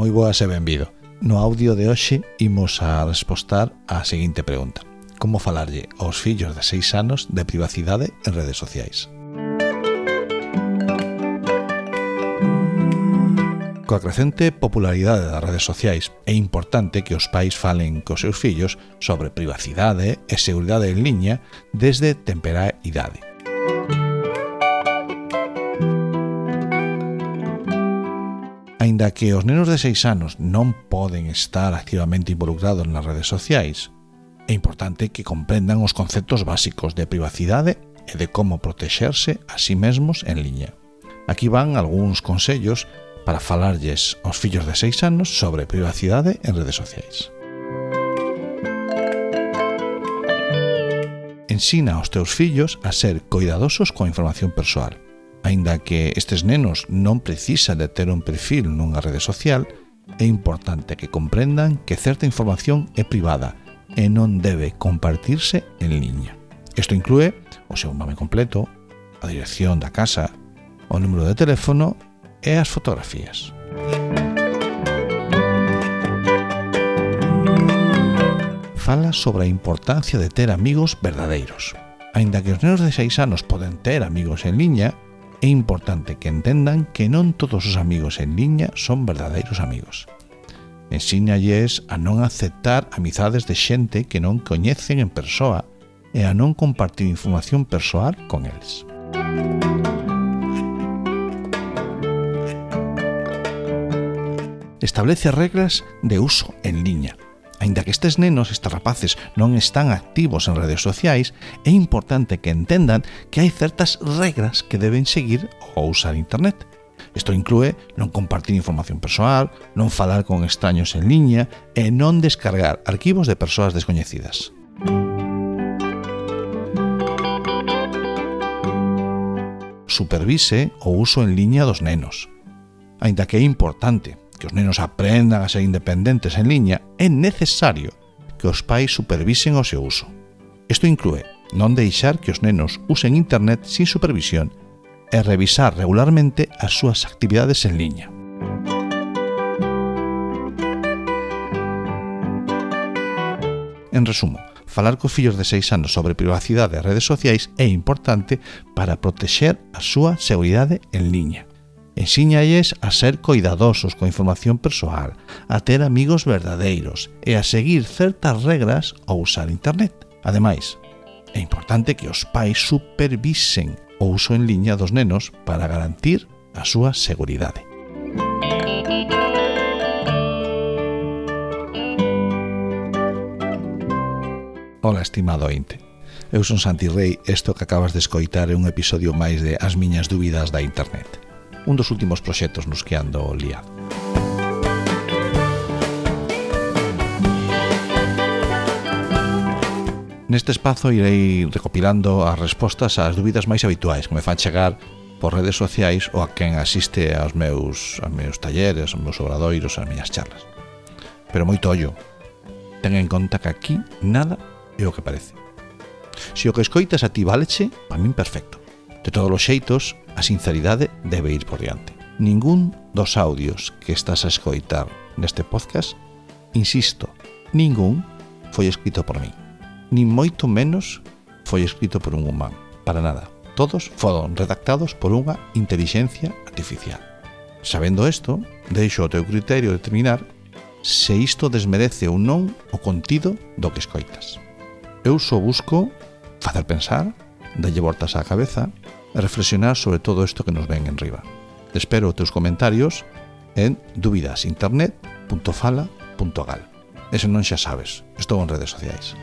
Moi boas e benvido. No audio de hoxe imos a respostar á seguinte pregunta. Como falarlle aos fillos de 6 anos de privacidade en redes sociais? Coa crecente popularidade das redes sociais, é importante que os pais falen cos seus fillos sobre privacidade e seguridade en liña desde temperá idade. Aínda que os nenos de 6 anos non poden estar activamente involucrados nas redes sociais, é importante que comprendan os conceptos básicos de privacidade e de como protexerse a si sí mesmos en liña. Aquí van algúns consellos para falarlles aos fillos de 6 anos sobre privacidade en redes sociais. Ensina aos teus fillos a ser cuidadosos coa información persoal Aínda que estes nenos non precisa de ter un perfil nunha rede social, é importante que comprendan que certa información é privada e non debe compartirse en liña. Isto inclúe o seu nome completo, a dirección da casa, o número de teléfono e as fotografías. Fala sobre a importancia de ter amigos verdadeiros. Ainda que os nenos de 6 anos poden ter amigos en liña, é importante que entendan que non todos os amigos en liña son verdadeiros amigos. Ensínalles a non aceptar amizades de xente que non coñecen en persoa e a non compartir información persoal con eles. Establece reglas de uso en liña Ainda que estes nenos, estes rapaces, non están activos en redes sociais, é importante que entendan que hai certas regras que deben seguir ao usar internet. Isto inclúe non compartir información persoal, non falar con extraños en liña e non descargar arquivos de persoas descoñecidas. Supervise o uso en liña dos nenos. Ainda que é importante, que os nenos aprendan a ser independentes en liña, é necesario que os pais supervisen o seu uso. Isto inclúe non deixar que os nenos usen internet sin supervisión e revisar regularmente as súas actividades en liña. En resumo, falar cos fillos de 6 anos sobre privacidade e redes sociais é importante para protexer a súa seguridade en liña. Ensíñalles a ser coidadosos coa información persoal, a ter amigos verdadeiros e a seguir certas regras ao usar internet. Ademais, é importante que os pais supervisen o uso en liña dos nenos para garantir a súa seguridade. Ola, estimado ointe. Eu son Santi Rei, isto que acabas de escoitar é un episodio máis de As miñas dúbidas da internet un dos últimos proxectos nos que ando liado. Neste espazo irei recopilando as respostas ás dúbidas máis habituais que me fan chegar por redes sociais ou a quen asiste aos meus, aos meus talleres, aos meus obradoiros, ás miñas charlas. Pero moito ollo, ten en conta que aquí nada é o que parece. Se o que escoitas a ti valeche, para min perfecto. De todos os xeitos, a sinceridade debe ir por diante. Ningún dos audios que estás a escoitar neste podcast, insisto, ningún foi escrito por mí. Nin moito menos foi escrito por un humano. Para nada. Todos foron redactados por unha inteligencia artificial. Sabendo isto, deixo o teu criterio determinar se isto desmerece ou non o contido do que escoitas. Eu só busco facer pensar dalle voltas á cabeza e reflexionar sobre todo isto que nos ven en riba. Te espero os teus comentarios en dúbidasinternet.fala.gal. Eso non xa sabes, estou en redes sociais.